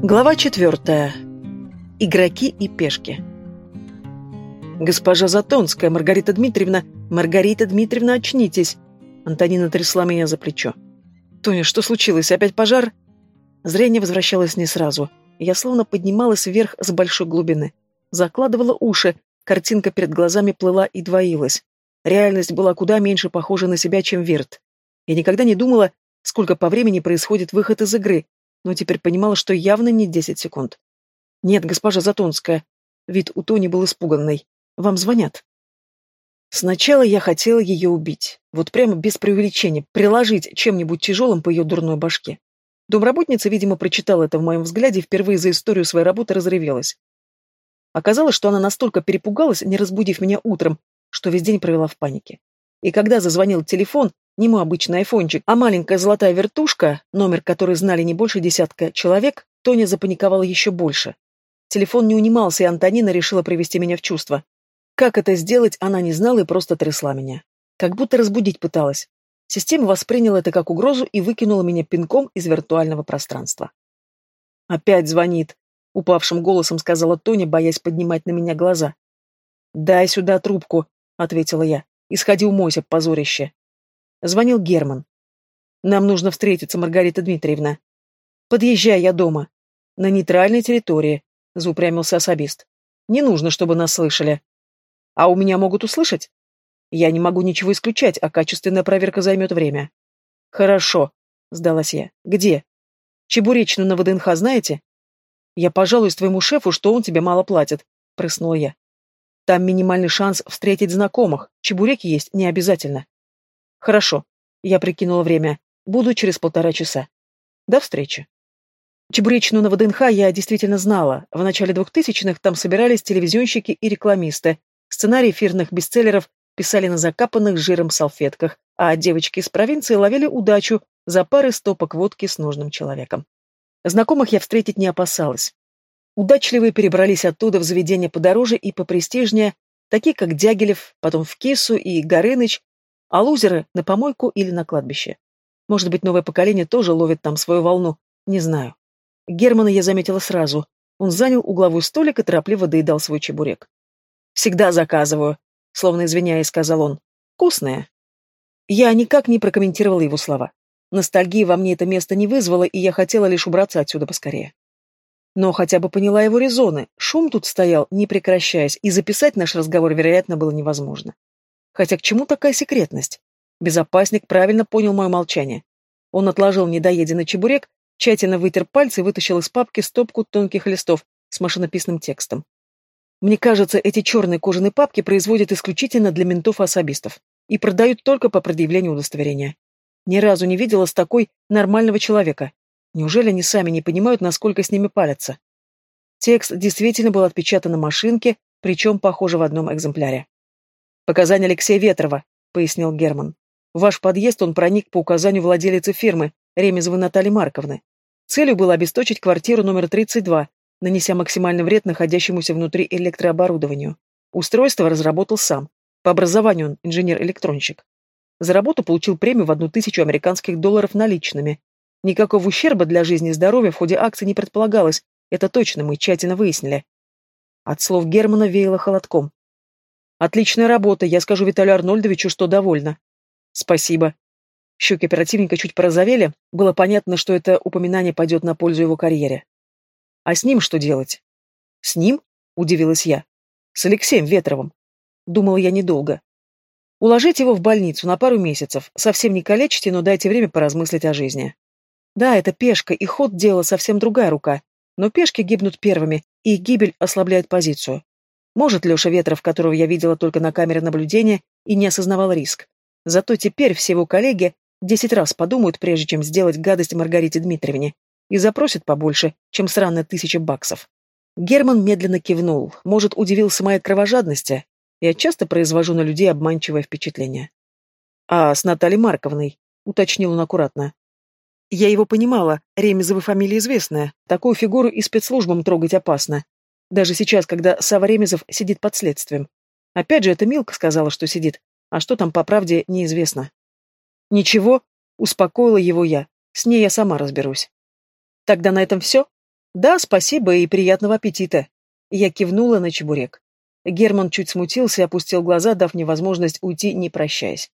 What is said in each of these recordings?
Глава четвертая. Игроки и пешки. «Госпожа Затонская, Маргарита Дмитриевна! Маргарита Дмитриевна, очнитесь!» Антонина трясла меня за плечо. «Тоня, что случилось? Опять пожар?» Зрение возвращалось не сразу. Я словно поднималась вверх с большой глубины. Закладывала уши, картинка перед глазами плыла и двоилась. Реальность была куда меньше похожа на себя, чем Вирт. Я никогда не думала, сколько по времени происходит выход из игры, но теперь понимала, что явно не десять секунд. «Нет, госпожа Затонская». Вид у Тони был испуганный. «Вам звонят». Сначала я хотела ее убить. Вот прямо без преувеличения. Приложить чем-нибудь тяжелым по ее дурной башке. Домработница, видимо, прочитала это в моем взгляде и впервые за историю своей работы разревелась. Оказалось, что она настолько перепугалась, не разбудив меня утром, что весь день провела в панике. И когда зазвонил телефон, не мой обычный айфончик, а маленькая золотая вертушка, номер которой знали не больше десятка человек, Тоня запаниковала еще больше. Телефон не унимался, и Антонина решила привести меня в чувство. Как это сделать, она не знала и просто трясла меня. Как будто разбудить пыталась. Система восприняла это как угрозу и выкинула меня пинком из виртуального пространства. «Опять звонит», — упавшим голосом сказала Тоня, боясь поднимать на меня глаза. «Дай сюда трубку», — ответила я. «И сходи умойся, позорище». Звонил Герман. «Нам нужно встретиться, Маргарита Дмитриевна». «Подъезжай, я дома». «На нейтральной территории», — заупрямился особист. «Не нужно, чтобы нас слышали». «А у меня могут услышать?» Я не могу ничего исключать, а качественная проверка займет время. Хорошо, сдалась я. Где? Чебуречную на ВДНХ знаете? Я пожалуюсь твоему шефу, что он тебе мало платит, прыснула я. Там минимальный шанс встретить знакомых. Чебуреки есть не обязательно. Хорошо. Я прикинула время. Буду через полтора часа. До встречи. Чебуречную на ВДНХ я действительно знала. В начале двухтысячных там собирались телевизионщики и рекламисты. Сценарии эфирных бестселлеров писали на закапанных жиром салфетках, а девочки из провинции ловили удачу за пары стопок водки с нужным человеком. Знакомых я встретить не опасалась. Удачливые перебрались оттуда в заведения подороже и попрестижнее, такие как Дягилев, потом в Кису и Горыныч, а лузеры — на помойку или на кладбище. Может быть, новое поколение тоже ловит там свою волну, не знаю. Германа я заметила сразу. Он занял угловой столик и торопливо доедал свой чебурек. «Всегда заказываю», словно извиняясь, сказал он. «Вкусное». Я никак не прокомментировала его слова. Ностальгии во мне это место не вызвало, и я хотела лишь убраться отсюда поскорее. Но хотя бы поняла его резоны. Шум тут стоял, не прекращаясь, и записать наш разговор, вероятно, было невозможно. Хотя к чему такая секретность? Безопасник правильно понял мое молчание. Он отложил недоеденный чебурек, тщательно вытер пальцы и вытащил из папки стопку тонких листов с машинописным текстом. Мне кажется, эти черные кожаные папки производят исключительно для ментов и особистов и продают только по предъявлению удостоверения. Ни разу не видела с такой нормального человека. Неужели они сами не понимают, насколько с ними палятся? Текст действительно был отпечатан на машинке, причем, похоже, в одном экземпляре. «Показания Алексея Ветрова», — пояснил Герман. «В ваш подъезд он проник по указанию владелицы фирмы, Ремезовой Натальи Марковны. Целью было обесточить квартиру номер 32, нанеся максимальный вред находящемуся внутри электрооборудованию. Устройство разработал сам. По образованию он инженер-электронщик. За работу получил премию в одну тысячу американских долларов наличными. Никакого ущерба для жизни и здоровья в ходе акции не предполагалось, это точно мы тщательно выяснили. От слов Германа веяло холодком. «Отличная работа, я скажу Виталию Арнольдовичу, что довольна». «Спасибо». Щеки оперативника чуть порозовели, было понятно, что это упоминание пойдет на пользу его карьере. А с ним что делать? С ним? Удивилась я. С Алексеем Ветровым. Думала я недолго. Уложить его в больницу на пару месяцев. Совсем не калечите, но дайте время поразмыслить о жизни. Да, это пешка, и ход дела совсем другая рука. Но пешки гибнут первыми, и гибель ослабляет позицию. Может Леша Ветров, которого я видела только на камере наблюдения, и не осознавал риск. Зато теперь все его коллеги десять раз подумают, прежде чем сделать гадость Маргарите Дмитриевне, и запросит побольше, чем сраная тысяча баксов. Герман медленно кивнул, может, удивился моей кровожадности. Я часто произвожу на людей обманчивое впечатление. «А с Натальей Марковной?» — уточнил он аккуратно. Я его понимала, Ремезова фамилия известная, такую фигуру и спецслужбам трогать опасно. Даже сейчас, когда Сава Ремезов сидит под следствием. Опять же, это Милка сказала, что сидит, а что там по правде, неизвестно. Ничего, успокоила его я, с ней я сама разберусь. Тогда на этом все? Да, спасибо и приятного аппетита. Я кивнула на чебурек. Герман чуть смутился и опустил глаза, дав мне возможность уйти, не прощаясь.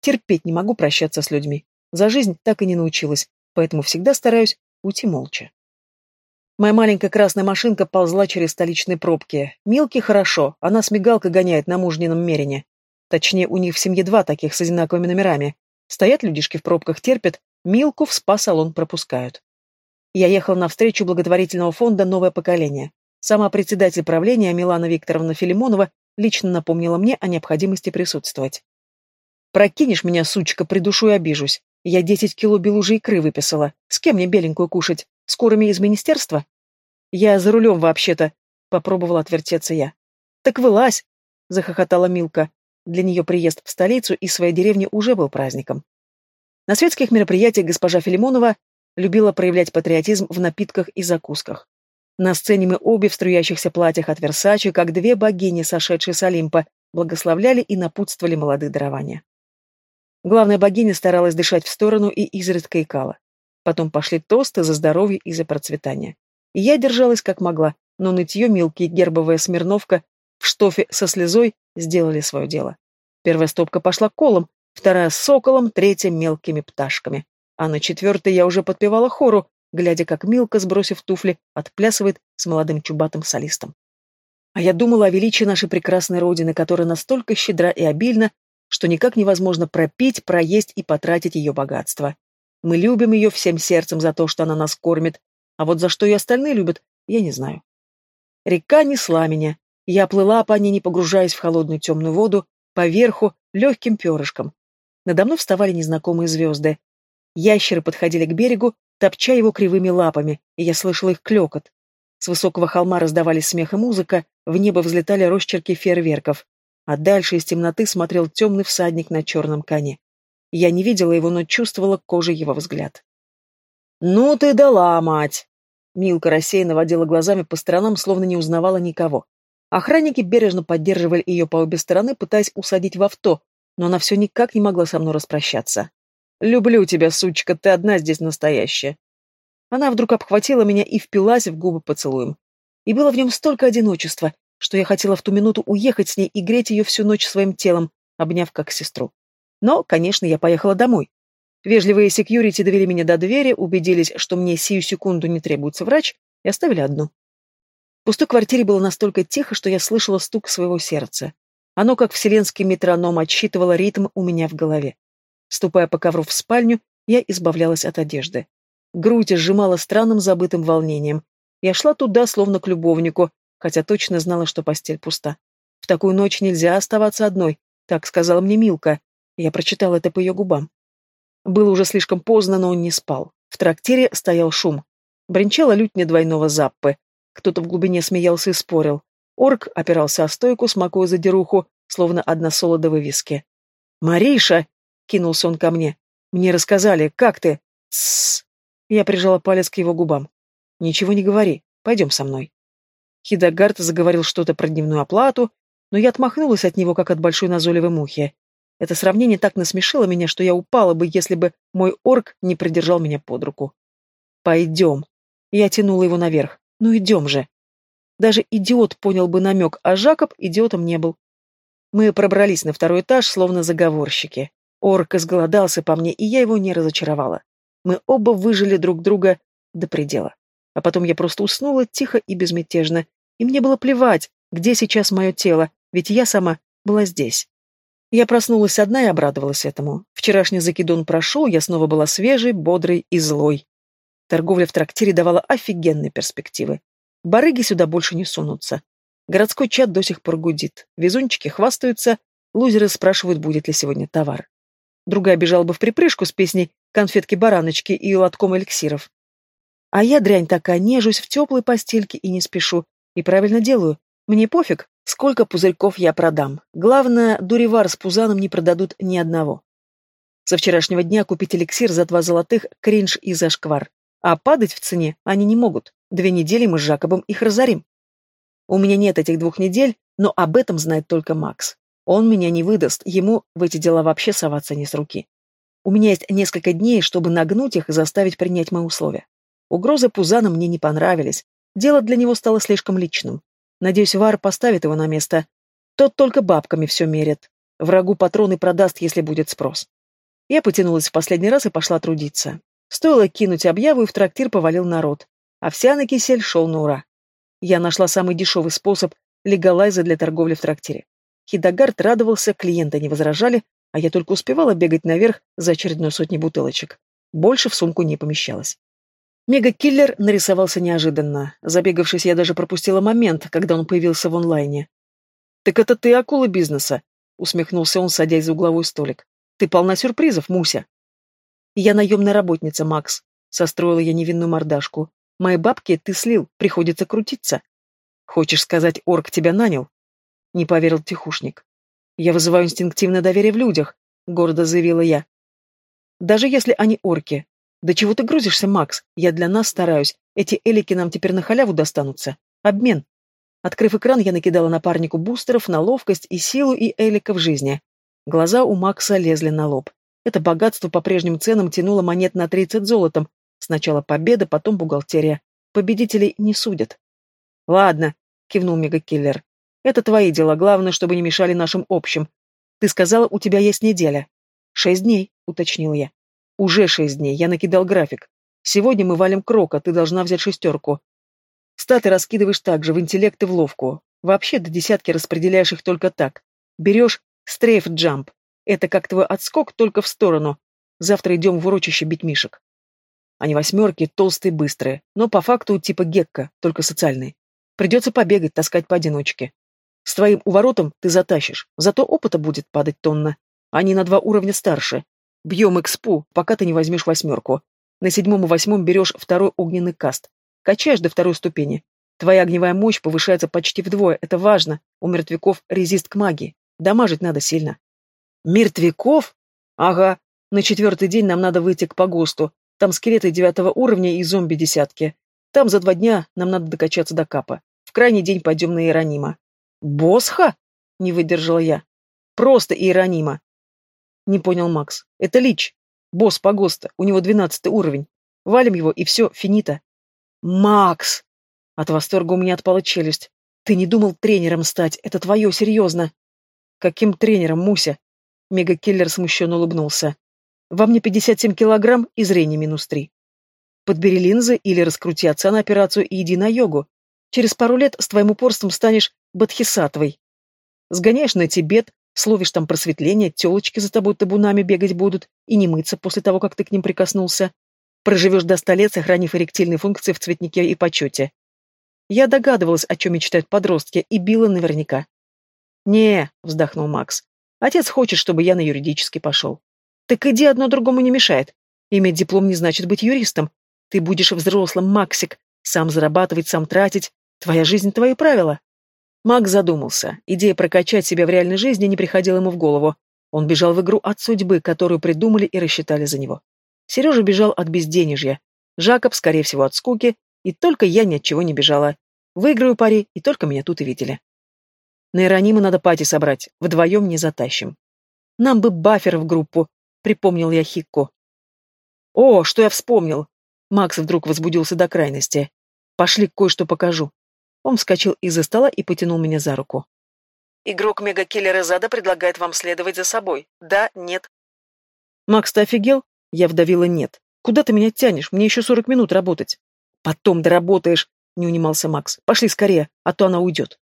Терпеть не могу прощаться с людьми. За жизнь так и не научилась, поэтому всегда стараюсь уйти молча. Моя маленькая красная машинка ползла через столичные пробки. Милки хорошо, она с мигалкой гоняет на мужнином мерине. Точнее, у них в семье два таких с одинаковыми номерами. Стоят людишки в пробках, терпят, Милку в спа-салон пропускают. Я ехал на встречу благотворительного фонда «Новое поколение». Сама председатель правления Милана Викторовна Филимонова лично напомнила мне о необходимости присутствовать. «Прокинешь меня, сучка, придушу и обижусь. Я десять кило белужей икры выписала. С кем мне беленькую кушать? С курами из министерства?» «Я за рулем вообще-то», — попробовала отвертеться я. «Так вылазь!» — захохотала Милка. Для нее приезд в столицу из своей деревни уже был праздником. На светских мероприятиях госпожа Филимонова любила проявлять патриотизм в напитках и закусках. На сцене мы обе в струящихся платьях от Версачи, как две богини, сошедшие с Олимпа, благословляли и напутствовали молодые дарования. Главная богиня старалась дышать в сторону и изредка икала. Потом пошли тосты за здоровье и за процветание. Я держалась как могла, но нытье мелкие гербовая смирновка в штофе со слезой сделали свое дело. Первая стопка пошла колом, вторая соколом, третья мелкими пташками а на четвертой я уже подпевала хору, глядя, как Милка, сбросив туфли, отплясывает с молодым чубатым солистом. А я думала о величии нашей прекрасной Родины, которая настолько щедра и обильна, что никак невозможно пропить, проесть и потратить ее богатство. Мы любим ее всем сердцем за то, что она нас кормит, а вот за что ее остальные любят, я не знаю. Река несла меня. Я плыла по ней, не погружаясь в холодную темную воду, поверху, легким перышком. Надо мной вставали незнакомые звезды. Ящеры подходили к берегу, топча его кривыми лапами, и я слышала их клекот. С высокого холма раздавались смех и музыка, в небо взлетали росчерки фейерверков, а дальше из темноты смотрел темный всадник на черном коне. Я не видела его, но чувствовала кожей его взгляд. «Ну ты дала, мать!» Милка рассеянно водила глазами по сторонам, словно не узнавала никого. Охранники бережно поддерживали ее по обе стороны, пытаясь усадить в авто, но она все никак не могла со мной распрощаться. «Люблю тебя, сучка, ты одна здесь настоящая». Она вдруг обхватила меня и впилась в губы поцелуем. И было в нем столько одиночества, что я хотела в ту минуту уехать с ней и греть ее всю ночь своим телом, обняв как сестру. Но, конечно, я поехала домой. Вежливые секьюрити довели меня до двери, убедились, что мне сию секунду не требуется врач, и оставили одну. В пустой квартире было настолько тихо, что я слышала стук своего сердца. Оно, как вселенский метроном, отсчитывало ритм у меня в голове. Ступая по ковру в спальню, я избавлялась от одежды. Грудь сжимала странным забытым волнением. Я шла туда, словно к любовнику, хотя точно знала, что постель пуста. В такую ночь нельзя оставаться одной, так сказала мне Милка. Я прочитала это по ее губам. Было уже слишком поздно, но он не спал. В трактире стоял шум. Бренчала лютня двойного заппы. Кто-то в глубине смеялся и спорил. Орк опирался о стойку, смакуя за деруху, словно односолодовые виски. «Мариша!» Кинулся он ко мне. Мне рассказали, как ты? Тссс. Я прижала палец к его губам. Ничего не говори. Пойдем со мной. Хидагард заговорил что-то про дневную оплату, но я отмахнулась от него, как от большой назойливой мухи. Это сравнение так насмешило меня, что я упала бы, если бы мой орк не придержал меня под руку. «Пойдем». Я тянула его наверх. «Ну идем же». Даже идиот понял бы намек, а Жакоб идиотом не был. Мы пробрались на второй этаж, словно заговорщики. Орк изголодался по мне, и я его не разочаровала. Мы оба выжили друг друга до предела. А потом я просто уснула тихо и безмятежно, и мне было плевать, где сейчас мое тело, ведь я сама была здесь. Я проснулась одна и обрадовалась этому. Вчерашний закидон прошел, я снова была свежей, бодрой и злой. Торговля в трактире давала офигенные перспективы. Барыги сюда больше не сунутся. Городской чат до сих пор гудит. Везунчики хвастаются, лузеры спрашивают, будет ли сегодня товар. Другая бежала бы в припрыжку с песней «Конфетки-бараночки» и лотком эликсиров. А я, дрянь такая, нежусь в теплой постельке и не спешу. И правильно делаю. Мне пофиг, сколько пузырьков я продам. Главное, дуревар с пузаном не продадут ни одного. Со вчерашнего дня купить эликсир за два золотых — кринж и зашквар. А падать в цене они не могут. Две недели мы с Жакобом их разорим. У меня нет этих двух недель, но об этом знает только Макс. Он меня не выдаст, ему в эти дела вообще соваться не с руки. У меня есть несколько дней, чтобы нагнуть их и заставить принять мои условия. Угрозы Пузана мне не понравились, Дело для него стало слишком личным. Надеюсь, Вар поставит его на место. Тот только бабками все мерит. Врагу патроны продаст, если будет спрос. Я потянулась в последний раз и пошла трудиться. Стоило кинуть объяву, и в трактир повалил народ. Овсяный кисель шел на ура. Я нашла самый дешевый способ легалайза для торговли в трактире. Хидогард радовался, клиенты не возражали, а я только успевала бегать наверх за очередной сотней бутылочек. Больше в сумку не помещалось. Мега-киллер нарисовался неожиданно. Забегавшись, я даже пропустила момент, когда он появился в онлайне. «Так это ты акула бизнеса?» — усмехнулся он, садясь за угловой столик. «Ты полна сюрпризов, Муся». «Я наемная работница, Макс», — состроила я невинную мордашку. «Мои бабки ты слил, приходится крутиться». «Хочешь сказать, орк тебя нанял?» Не поверил тихушник. «Я вызываю инстинктивное доверие в людях», — гордо заявила я. «Даже если они орки. Да чего ты грузишься, Макс? Я для нас стараюсь. Эти элики нам теперь на халяву достанутся. Обмен». Открыв экран, я накидала напарнику бустеров на ловкость и силу и элика в жизни. Глаза у Макса лезли на лоб. Это богатство по прежним ценам тянуло монет на 30 золотом. Сначала победа, потом бухгалтерия. Победителей не судят. «Ладно», — кивнул мегакиллер. «Это твои дела, главное, чтобы не мешали нашим общим. Ты сказала, у тебя есть неделя». «Шесть дней», — уточнил я. «Уже шесть дней, я накидал график. Сегодня мы валим крока, ты должна взять шестерку. Статы раскидываешь так же, в интеллект и в ловку. Вообще до десятки распределяешь их только так. Берешь стрейф-джамп. Это как твой отскок, только в сторону. Завтра идем в урочище бить мишек. Они восьмерки, толстые, быстрые, но по факту типа гекка, только социальные. Придется побегать, таскать поодиночке. С твоим уворотом ты затащишь, зато опыта будет падать тонна. Они на два уровня старше. Бьем экспу, пока ты не возьмешь восьмерку. На седьмом и восьмом берешь второй огненный каст. Качаешь до второй ступени. Твоя огневая мощь повышается почти вдвое, это важно. У мертвяков резист к магии. Дамажить надо сильно. Мертвяков? Ага. На четвертый день нам надо выйти к погосту. Там скелеты девятого уровня и зомби десятки. Там за два дня нам надо докачаться до капа. В крайний день пойдем на Иеронима. Босха? Не выдержала я. Просто Иеронима. Не понял Макс. Это Лич. Босс погоста. У него двенадцатый уровень. Валим его, и все, финита. «Макс!» От восторга у меня отпала челюсть. «Ты не думал тренером стать? Это твое, серьезно!» «Каким тренером, Муся?» Мегакиллер смущенно улыбнулся. «Во мне 57 килограмм и зрение минус три. Подбери линзы или раскрути отца на операцию и иди на йогу. Через пару лет с твоим упорством станешь бодхисаттвой. Сгоняешь на Тибет, словишь там просветление, телочки за тобой табунами бегать будут и не мыться после того, как ты к ним прикоснулся. Проживешь до ста лет, сохранив эректильные функции в цветнике и почете. Я догадывалась, о чем мечтают подростки, и била наверняка. «Не», — вздохнул Макс, — «отец хочет, чтобы я на юридический пошел». «Так иди, одно другому не мешает. Иметь диплом не значит быть юристом. Ты будешь взрослым, Максик, сам зарабатывать, сам тратить. Твоя жизнь — твои правила». Макс задумался. Идея прокачать себя в реальной жизни не приходила ему в голову. Он бежал в игру от судьбы, которую придумали и рассчитали за него. Сережа бежал от безденежья. Жакоб, скорее всего, от скуки, и только я ни от чего не бежала. Выиграю пари, и только меня тут и видели. На Иеронима надо пати собрать, вдвоем не затащим. Нам бы бафер в группу, припомнил я Хикко. О, что я вспомнил! Макс вдруг возбудился до крайности. Пошли, кое-что покажу. Он вскочил из-за стола и потянул меня за руку. Игрок Мегакиллера Зада предлагает вам следовать за собой. Да, нет. Макс, ты офигел? Я вдавила «нет». «Куда ты меня тянешь? Мне еще сорок минут работать». «Потом доработаешь», — не унимался Макс. «Пошли скорее, а то она уйдет».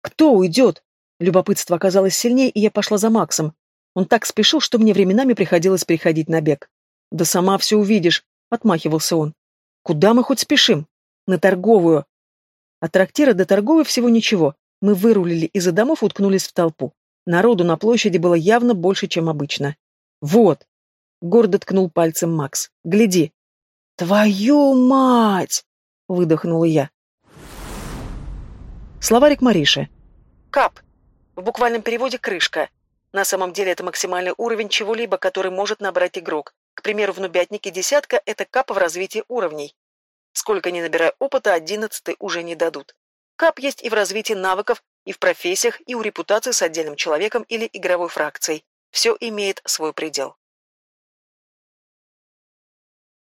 «Кто уйдет?» Любопытство оказалось сильнее, и я пошла за Максом. Он так спешил, что мне временами приходилось переходить на бег. «Да сама все увидишь», — отмахивался он. «Куда мы хоть спешим?» «На торговую». От трактира до торговой всего ничего. Мы вырулили из-за домов уткнулись в толпу. Народу на площади было явно больше, чем обычно. «Вот!» Гордо ткнул пальцем Макс. «Гляди!» «Твою мать!» — выдохнула я. Словарик Мариши. Кап. В буквальном переводе крышка. На самом деле это максимальный уровень чего-либо, который может набрать игрок. К примеру, в нубятнике десятка — это кап в развитии уровней. Сколько ни набирая опыта, одиннадцатый уже не дадут. Кап есть и в развитии навыков, и в профессиях, и у репутации с отдельным человеком или игровой фракцией. Все имеет свой предел.